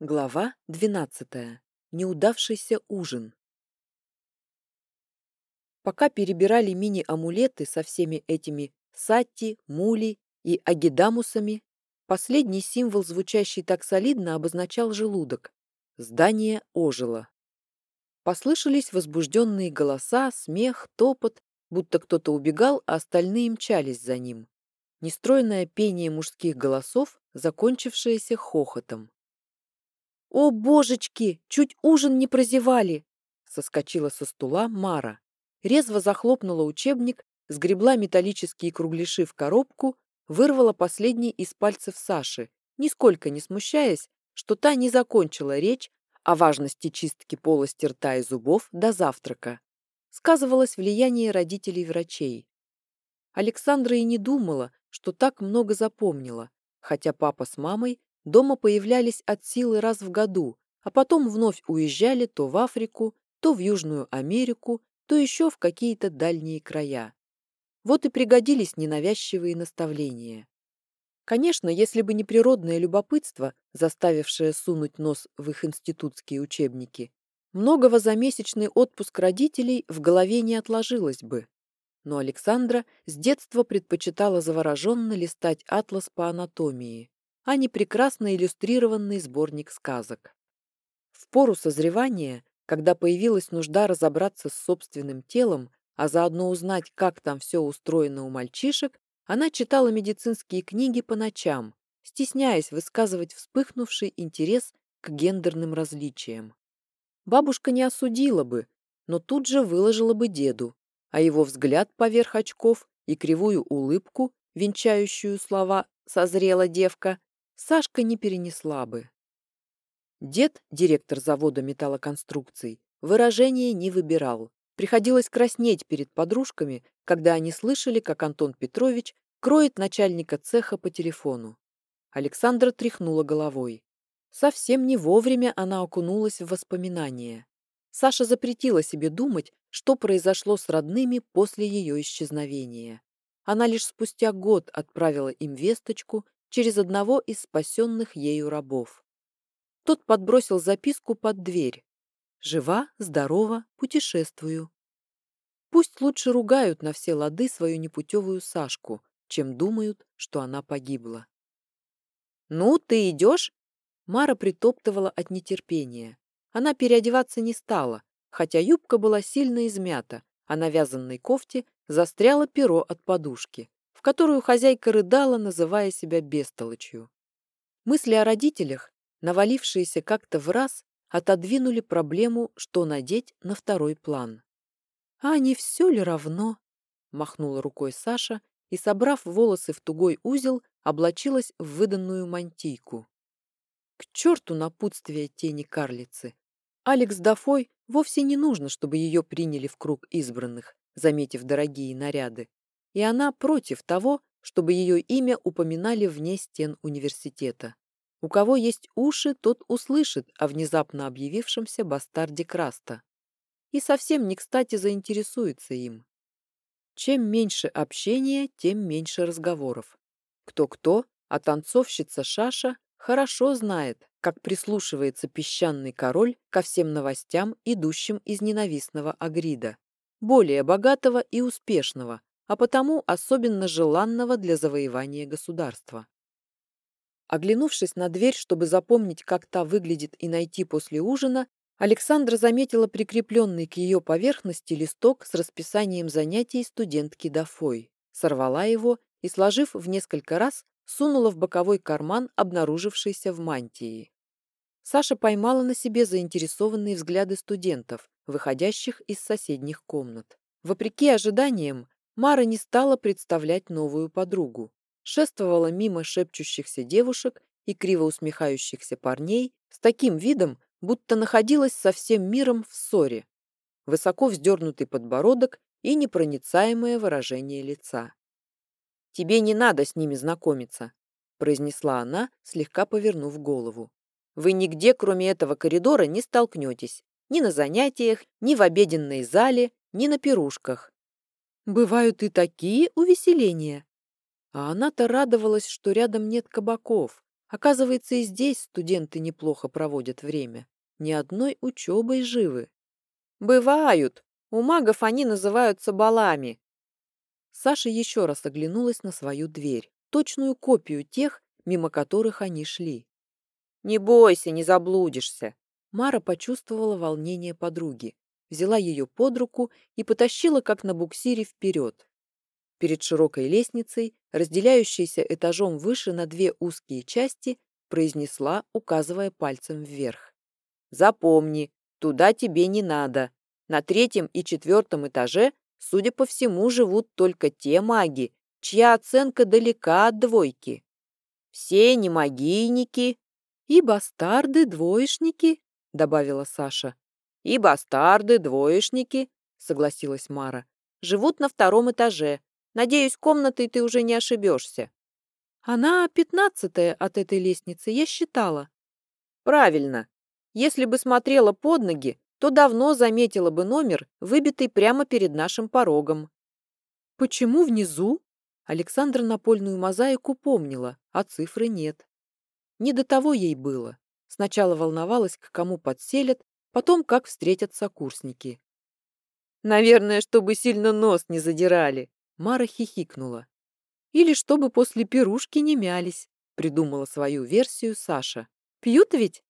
Глава двенадцатая. Неудавшийся ужин. Пока перебирали мини-амулеты со всеми этими сатти, мули и агидамусами, последний символ, звучащий так солидно, обозначал желудок. Здание ожило. Послышались возбужденные голоса, смех, топот, будто кто-то убегал, а остальные мчались за ним. Нестройное пение мужских голосов, закончившееся хохотом. «О, божечки! Чуть ужин не прозевали!» Соскочила со стула Мара. Резво захлопнула учебник, сгребла металлические кругляши в коробку, вырвала последний из пальцев Саши, нисколько не смущаясь, что та не закончила речь о важности чистки полости рта и зубов до завтрака. Сказывалось влияние родителей врачей. Александра и не думала, что так много запомнила, хотя папа с мамой дома появлялись от силы раз в году, а потом вновь уезжали то в Африку, то в Южную Америку, то еще в какие-то дальние края. Вот и пригодились ненавязчивые наставления. Конечно, если бы не природное любопытство, заставившее сунуть нос в их институтские учебники, многого за месячный отпуск родителей в голове не отложилось бы. Но Александра с детства предпочитала завороженно листать атлас по анатомии а не прекрасно иллюстрированный сборник сказок. В пору созревания, когда появилась нужда разобраться с собственным телом, а заодно узнать, как там все устроено у мальчишек, она читала медицинские книги по ночам, стесняясь высказывать вспыхнувший интерес к гендерным различиям. Бабушка не осудила бы, но тут же выложила бы деду, а его взгляд поверх очков и кривую улыбку, венчающую слова «созрела девка», Сашка не перенесла бы. Дед, директор завода металлоконструкций, выражения не выбирал. Приходилось краснеть перед подружками, когда они слышали, как Антон Петрович кроет начальника цеха по телефону. Александра тряхнула головой. Совсем не вовремя она окунулась в воспоминания. Саша запретила себе думать, что произошло с родными после ее исчезновения. Она лишь спустя год отправила им весточку через одного из спасенных ею рабов. Тот подбросил записку под дверь. «Жива, здорова, путешествую». Пусть лучше ругают на все лады свою непутевую Сашку, чем думают, что она погибла. «Ну, ты идешь?» Мара притоптывала от нетерпения. Она переодеваться не стала, хотя юбка была сильно измята, а на вязанной кофте застряло перо от подушки которую хозяйка рыдала, называя себя бестолочью. Мысли о родителях, навалившиеся как-то в раз, отодвинули проблему, что надеть на второй план. «А не все ли равно?» — махнула рукой Саша и, собрав волосы в тугой узел, облачилась в выданную мантийку. К черту напутствие тени карлицы! Алекс Дафой вовсе не нужно, чтобы ее приняли в круг избранных, заметив дорогие наряды и она против того, чтобы ее имя упоминали вне стен университета. У кого есть уши, тот услышит о внезапно объявившемся бастарде Краста и совсем не кстати заинтересуется им. Чем меньше общения, тем меньше разговоров. Кто-кто, а танцовщица Шаша хорошо знает, как прислушивается песчаный король ко всем новостям, идущим из ненавистного Агрида, более богатого и успешного, а потому особенно желанного для завоевания государства. Оглянувшись на дверь, чтобы запомнить, как та выглядит и найти после ужина, Александра заметила прикрепленный к ее поверхности листок с расписанием занятий студентки Дафой, сорвала его и, сложив в несколько раз, сунула в боковой карман, обнаружившийся в мантии. Саша поймала на себе заинтересованные взгляды студентов, выходящих из соседних комнат. Вопреки ожиданиям, Мара не стала представлять новую подругу. Шествовала мимо шепчущихся девушек и криво усмехающихся парней с таким видом, будто находилась со всем миром в ссоре. Высоко вздернутый подбородок и непроницаемое выражение лица. «Тебе не надо с ними знакомиться», произнесла она, слегка повернув голову. «Вы нигде, кроме этого коридора, не столкнетесь. Ни на занятиях, ни в обеденной зале, ни на пирушках. Бывают и такие увеселения. А она-то радовалась, что рядом нет кабаков, Оказывается, и здесь студенты неплохо проводят время. Ни одной учебой живы. Бывают. У магов они называются балами. Саша еще раз оглянулась на свою дверь, точную копию тех, мимо которых они шли. «Не бойся, не заблудишься!» Мара почувствовала волнение подруги, взяла ее под руку и потащила, как на буксире, вперед. Перед широкой лестницей, разделяющейся этажом выше на две узкие части, произнесла, указывая пальцем вверх. «Запомни, туда тебе не надо. На третьем и четвертом этаже, судя по всему, живут только те маги, чья оценка далека от двойки. Все не магийники и бастарды-двоечники, добавила Саша. И бастарды, двоечники, согласилась Мара. Живут на втором этаже. Надеюсь, комнатой ты уже не ошибешься. Она пятнадцатая от этой лестницы, я считала. Правильно. Если бы смотрела под ноги, то давно заметила бы номер, выбитый прямо перед нашим порогом. Почему внизу? Александра напольную мозаику помнила, а цифры нет. Не до того ей было. Сначала волновалась, к кому подселят, потом, как встретят сокурсники. «Наверное, чтобы сильно нос не задирали», — Мара хихикнула. «Или чтобы после пирушки не мялись», — придумала свою версию Саша. «Пьют ведь?»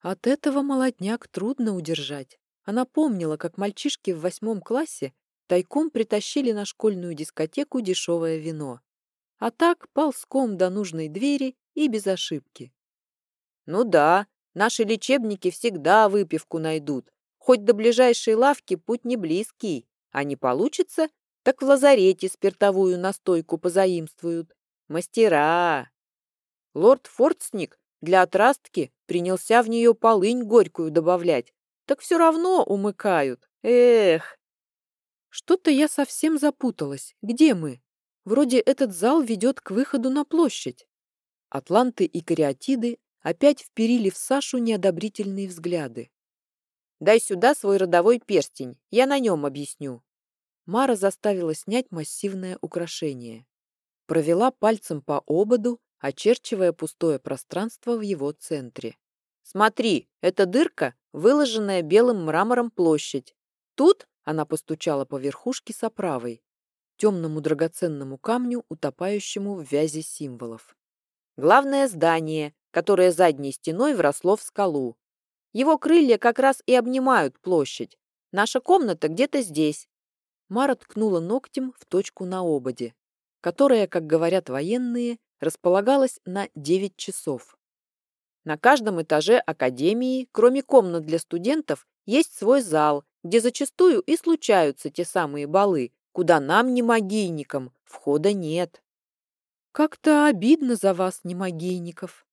От этого молодняк трудно удержать. Она помнила, как мальчишки в восьмом классе тайком притащили на школьную дискотеку дешевое вино. А так ползком до нужной двери и без ошибки. Ну да, наши лечебники всегда выпивку найдут. Хоть до ближайшей лавки путь не близкий, а не получится, так в лазарете спиртовую настойку позаимствуют. Мастера! Лорд Фордсник для отрастки принялся в нее полынь горькую добавлять. Так все равно умыкают. Эх! Что-то я совсем запуталась. Где мы? Вроде этот зал ведет к выходу на площадь. Атланты и кариатиды опять вперили в Сашу неодобрительные взгляды. «Дай сюда свой родовой перстень, я на нем объясню». Мара заставила снять массивное украшение. Провела пальцем по ободу, очерчивая пустое пространство в его центре. «Смотри, эта дырка, выложенная белым мрамором площадь. Тут, — она постучала по верхушке с оправой, темному драгоценному камню, утопающему в вязи символов. Главное здание, которое задней стеной вросло в скалу. Его крылья как раз и обнимают площадь. Наша комната где-то здесь. Мара ткнула ногтем в точку на ободе, которая, как говорят военные, располагалась на 9 часов. На каждом этаже академии, кроме комнат для студентов, есть свой зал, где зачастую и случаются те самые балы, куда нам, не могильникам, входа нет. Как-то обидно за вас, не могильников.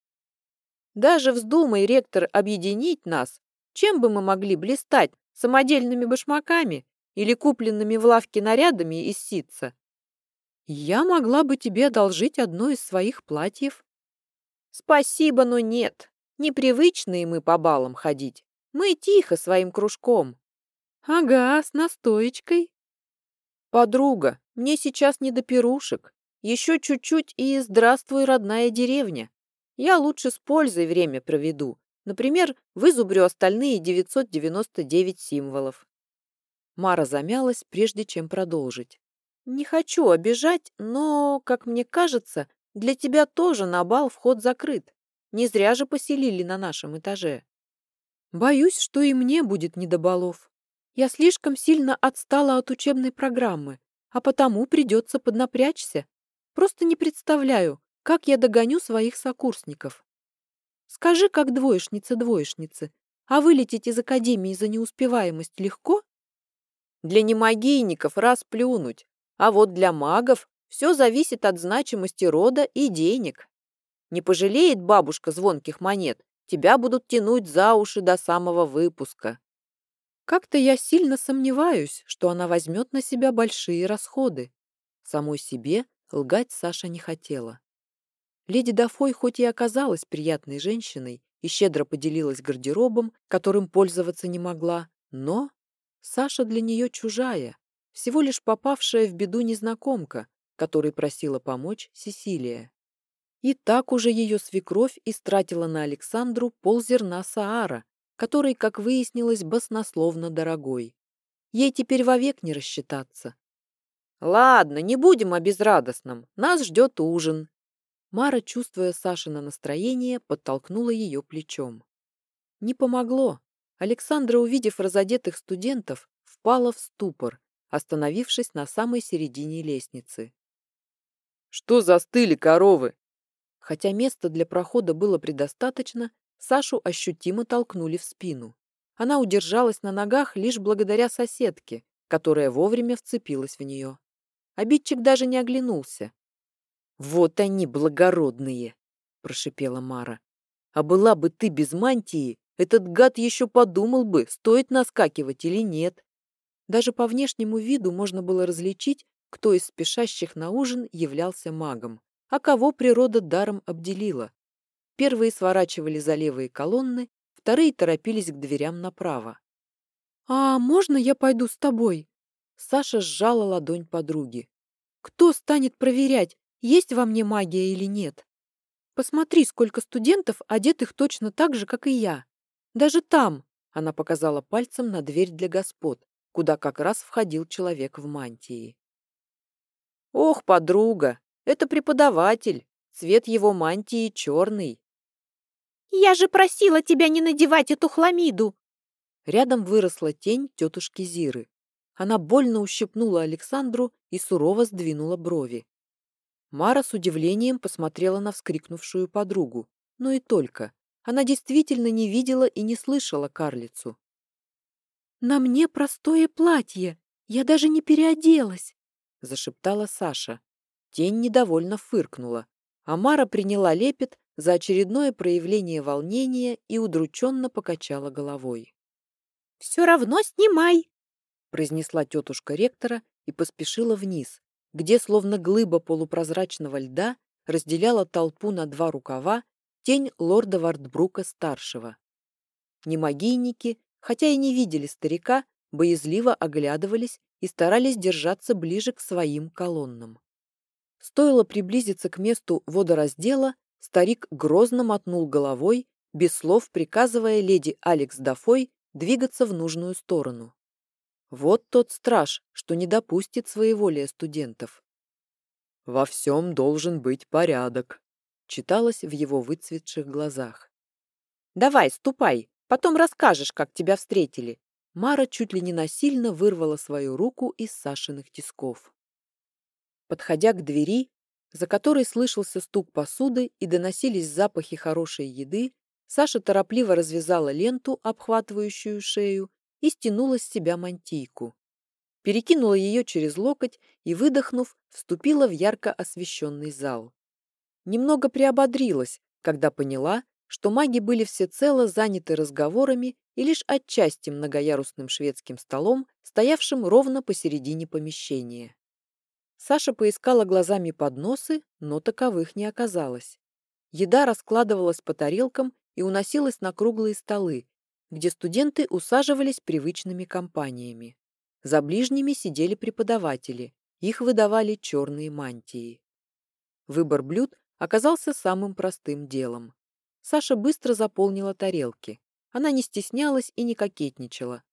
Даже вздумай, ректор, объединить нас, чем бы мы могли блистать, самодельными башмаками или купленными в лавке нарядами из ситца? Я могла бы тебе одолжить одно из своих платьев. Спасибо, но нет. Непривычные мы по балам ходить. Мы тихо своим кружком. Ага, с настоечкой. Подруга, мне сейчас не до пирушек. Еще чуть-чуть и здравствуй, родная деревня. Я лучше с пользой время проведу. Например, вызубрю остальные 999 символов. Мара замялась, прежде чем продолжить. Не хочу обижать, но, как мне кажется, для тебя тоже на бал вход закрыт. Не зря же поселили на нашем этаже. Боюсь, что и мне будет не до балов. Я слишком сильно отстала от учебной программы, а потому придется поднапрячься. Просто не представляю, как я догоню своих сокурсников. Скажи, как двоечница двоечницы, а вылететь из академии за неуспеваемость легко? Для немагийников раз плюнуть, а вот для магов все зависит от значимости рода и денег. Не пожалеет бабушка звонких монет, тебя будут тянуть за уши до самого выпуска. Как-то я сильно сомневаюсь, что она возьмет на себя большие расходы. Самой себе Лгать Саша не хотела. Леди Дафой хоть и оказалась приятной женщиной и щедро поделилась гардеробом, которым пользоваться не могла, но Саша для нее чужая, всего лишь попавшая в беду незнакомка, которой просила помочь Сесилия. И так уже ее свекровь истратила на Александру ползерна Саара, который, как выяснилось, баснословно дорогой. Ей теперь вовек не рассчитаться. «Ладно, не будем о безрадостном. Нас ждет ужин». Мара, чувствуя Сашино настроение, подтолкнула ее плечом. Не помогло. Александра, увидев разодетых студентов, впала в ступор, остановившись на самой середине лестницы. «Что застыли коровы?» Хотя места для прохода было предостаточно, Сашу ощутимо толкнули в спину. Она удержалась на ногах лишь благодаря соседке, которая вовремя вцепилась в нее. Обидчик даже не оглянулся. «Вот они, благородные!» – прошипела Мара. «А была бы ты без мантии, этот гад еще подумал бы, стоит наскакивать или нет». Даже по внешнему виду можно было различить, кто из спешащих на ужин являлся магом а кого природа даром обделила. Первые сворачивали за левые колонны, вторые торопились к дверям направо. «А можно я пойду с тобой?» Саша сжала ладонь подруги. «Кто станет проверять, есть во мне магия или нет? Посмотри, сколько студентов, одетых точно так же, как и я. Даже там!» Она показала пальцем на дверь для господ, куда как раз входил человек в мантии. «Ох, подруга, это преподаватель. Цвет его мантии черный. «Я же просила тебя не надевать эту хламиду!» Рядом выросла тень тетушки Зиры. Она больно ущипнула Александру и сурово сдвинула брови. Мара с удивлением посмотрела на вскрикнувшую подругу. Но и только. Она действительно не видела и не слышала карлицу. «На мне простое платье. Я даже не переоделась», — зашептала Саша. Тень недовольно фыркнула. Амара приняла лепет за очередное проявление волнения и удрученно покачала головой. «Все равно снимай!» произнесла тетушка ректора и поспешила вниз, где, словно глыба полупрозрачного льда, разделяла толпу на два рукава тень лорда Вартбрука-старшего. Немагийники, хотя и не видели старика, боязливо оглядывались и старались держаться ближе к своим колоннам. Стоило приблизиться к месту водораздела, старик грозно мотнул головой, без слов приказывая леди Алекс Дафой двигаться в нужную сторону. Вот тот страж, что не допустит своеволия студентов. «Во всем должен быть порядок», — читалось в его выцветших глазах. «Давай, ступай, потом расскажешь, как тебя встретили». Мара чуть ли не насильно вырвала свою руку из Сашиных тисков. Подходя к двери, за которой слышался стук посуды и доносились запахи хорошей еды, Саша торопливо развязала ленту, обхватывающую шею, и стянула с себя мантийку. Перекинула ее через локоть и, выдохнув, вступила в ярко освещенный зал. Немного приободрилась, когда поняла, что маги были всецело заняты разговорами и лишь отчасти многоярусным шведским столом, стоявшим ровно посередине помещения. Саша поискала глазами подносы, но таковых не оказалось. Еда раскладывалась по тарелкам и уносилась на круглые столы, где студенты усаживались привычными компаниями. За ближними сидели преподаватели, их выдавали черные мантии. Выбор блюд оказался самым простым делом. Саша быстро заполнила тарелки. Она не стеснялась и не кокетничала.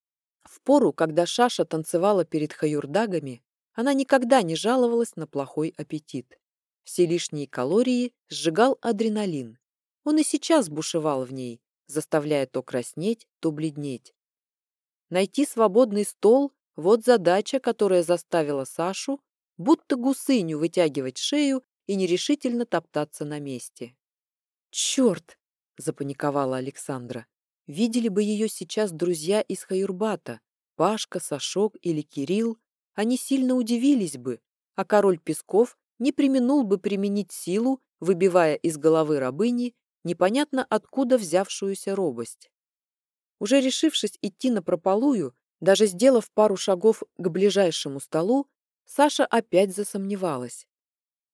В пору, когда Шаша танцевала перед хаюрдагами, она никогда не жаловалась на плохой аппетит. Все лишние калории сжигал адреналин. Он и сейчас бушевал в ней, заставляя то краснеть, то бледнеть. Найти свободный стол – вот задача, которая заставила Сашу будто гусыню вытягивать шею и нерешительно топтаться на месте. «Черт!» – запаниковала Александра. Видели бы ее сейчас друзья из Хаюрбата, Пашка, Сашок или Кирилл, они сильно удивились бы, а король Песков не применул бы применить силу, выбивая из головы рабыни непонятно откуда взявшуюся робость. Уже решившись идти на прополую, даже сделав пару шагов к ближайшему столу, Саша опять засомневалась.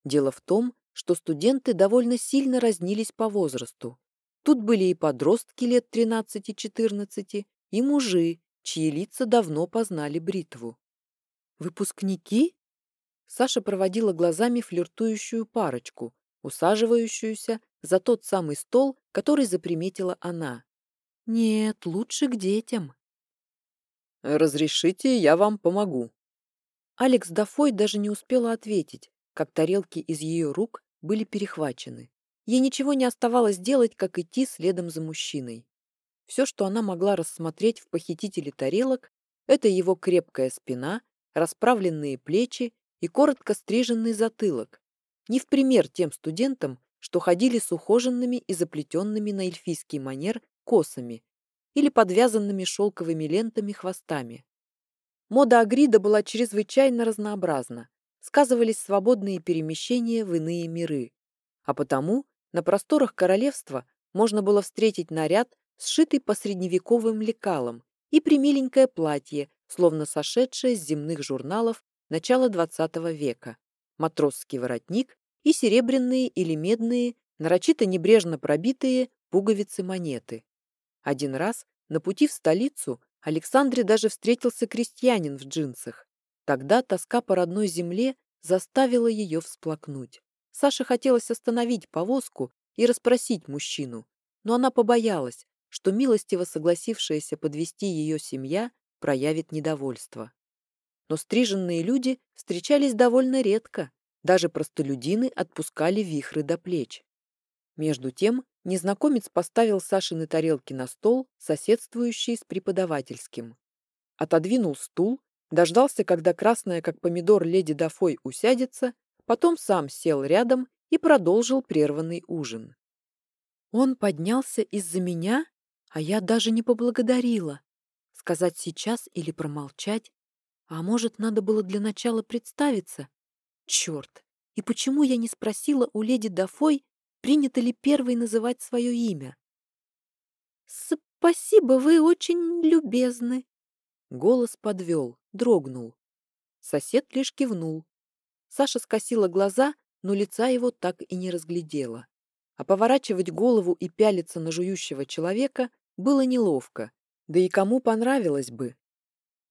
Дело в том, что студенты довольно сильно разнились по возрасту. Тут были и подростки лет 13-14, и мужи, чьи лица давно познали бритву. Выпускники? Саша проводила глазами флиртующую парочку, усаживающуюся за тот самый стол, который заприметила она. «Нет, лучше к детям». «Разрешите, я вам помогу». Алекс Дафой даже не успела ответить, как тарелки из ее рук были перехвачены. Ей ничего не оставалось делать, как идти следом за мужчиной. Все, что она могла рассмотреть в похитителе тарелок, это его крепкая спина, расправленные плечи и коротко стриженный затылок. Не в пример тем студентам, что ходили с ухоженными и заплетенными на эльфийский манер косами или подвязанными шелковыми лентами хвостами. Мода Агрида была чрезвычайно разнообразна, сказывались свободные перемещения в иные миры, а потому на просторах королевства можно было встретить наряд, сшитый по средневековым лекалам, и примиленькое платье, словно сошедшее с земных журналов начала XX века, матросский воротник и серебряные или медные, нарочито небрежно пробитые пуговицы-монеты. Один раз на пути в столицу Александре даже встретился крестьянин в джинсах. Тогда тоска по родной земле заставила ее всплакнуть. Саше хотелось остановить повозку и расспросить мужчину, но она побоялась, что милостиво согласившаяся подвести ее семья проявит недовольство. Но стриженные люди встречались довольно редко, даже простолюдины отпускали вихры до плеч. Между тем, незнакомец поставил Сашины тарелки на стол, соседствующий с преподавательским. Отодвинул стул, дождался, когда красная, как помидор, леди Дафой усядется, потом сам сел рядом и продолжил прерванный ужин. Он поднялся из-за меня, а я даже не поблагодарила. Сказать сейчас или промолчать? А может, надо было для начала представиться? Черт! И почему я не спросила у леди Дафой, принято ли первой называть свое имя? «Спасибо, вы очень любезны». Голос подвел, дрогнул. Сосед лишь кивнул. Саша скосила глаза, но лица его так и не разглядела. А поворачивать голову и пялиться на жующего человека было неловко, да и кому понравилось бы.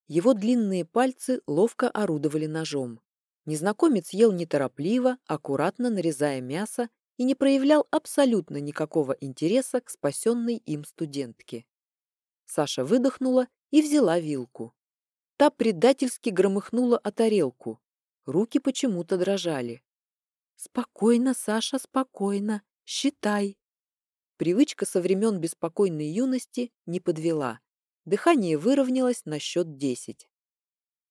Его длинные пальцы ловко орудовали ножом. Незнакомец ел неторопливо, аккуратно нарезая мясо и не проявлял абсолютно никакого интереса к спасенной им студентке. Саша выдохнула и взяла вилку. Та предательски громыхнула о тарелку. Руки почему-то дрожали. «Спокойно, Саша, спокойно. Считай». Привычка со времен беспокойной юности не подвела. Дыхание выровнялось на счет десять.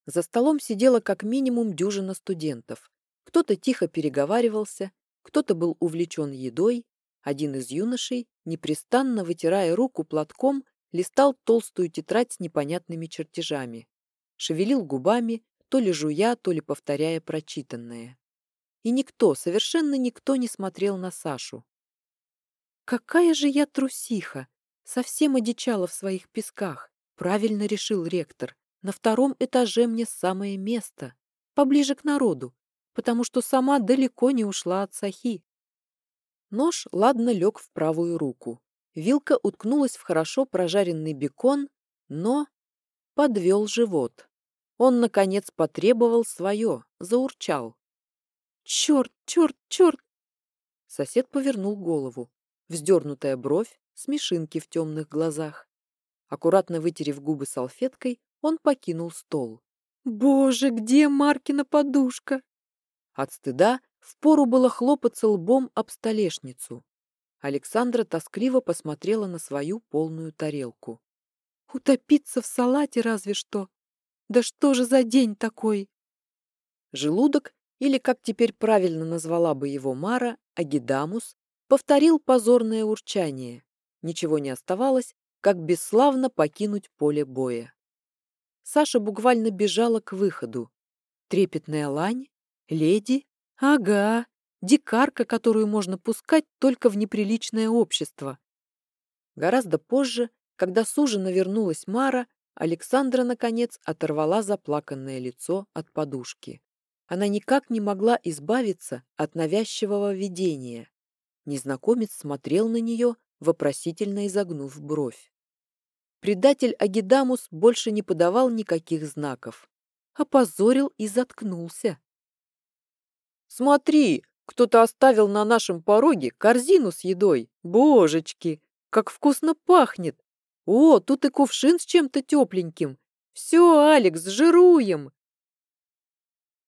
За столом сидела как минимум дюжина студентов. Кто-то тихо переговаривался, кто-то был увлечен едой, один из юношей, непрестанно вытирая руку платком, листал толстую тетрадь с непонятными чертежами. Шевелил губами, то ли жуя, то ли повторяя прочитанное. И никто, совершенно никто не смотрел на Сашу. «Какая же я трусиха! Совсем одичала в своих песках. Правильно решил ректор. На втором этаже мне самое место. Поближе к народу. Потому что сама далеко не ушла от Сахи. Нож ладно лег в правую руку. Вилка уткнулась в хорошо прожаренный бекон, но подвел живот. Он, наконец, потребовал свое, заурчал. «Черт, черт, черт!» Сосед повернул голову. Вздернутая бровь, смешинки в темных глазах. Аккуратно вытерев губы салфеткой, он покинул стол. «Боже, где Маркина подушка?» От стыда впору было хлопаться лбом об столешницу. Александра тоскливо посмотрела на свою полную тарелку. «Утопиться в салате разве что! Да что же за день такой?» Желудок, или, как теперь правильно назвала бы его Мара, агидамус, повторил позорное урчание. Ничего не оставалось, как бесславно покинуть поле боя. Саша буквально бежала к выходу. Трепетная лань? Леди? Ага, дикарка, которую можно пускать только в неприличное общество. Гораздо позже, когда с ужина вернулась Мара, Александра, наконец, оторвала заплаканное лицо от подушки. Она никак не могла избавиться от навязчивого видения. Незнакомец смотрел на нее, вопросительно изогнув бровь. Предатель Агидамус больше не подавал никаких знаков. Опозорил и заткнулся. «Смотри, Кто-то оставил на нашем пороге корзину с едой. Божечки, как вкусно пахнет! О, тут и кувшин с чем-то тепленьким. Все, Алекс, жируем!»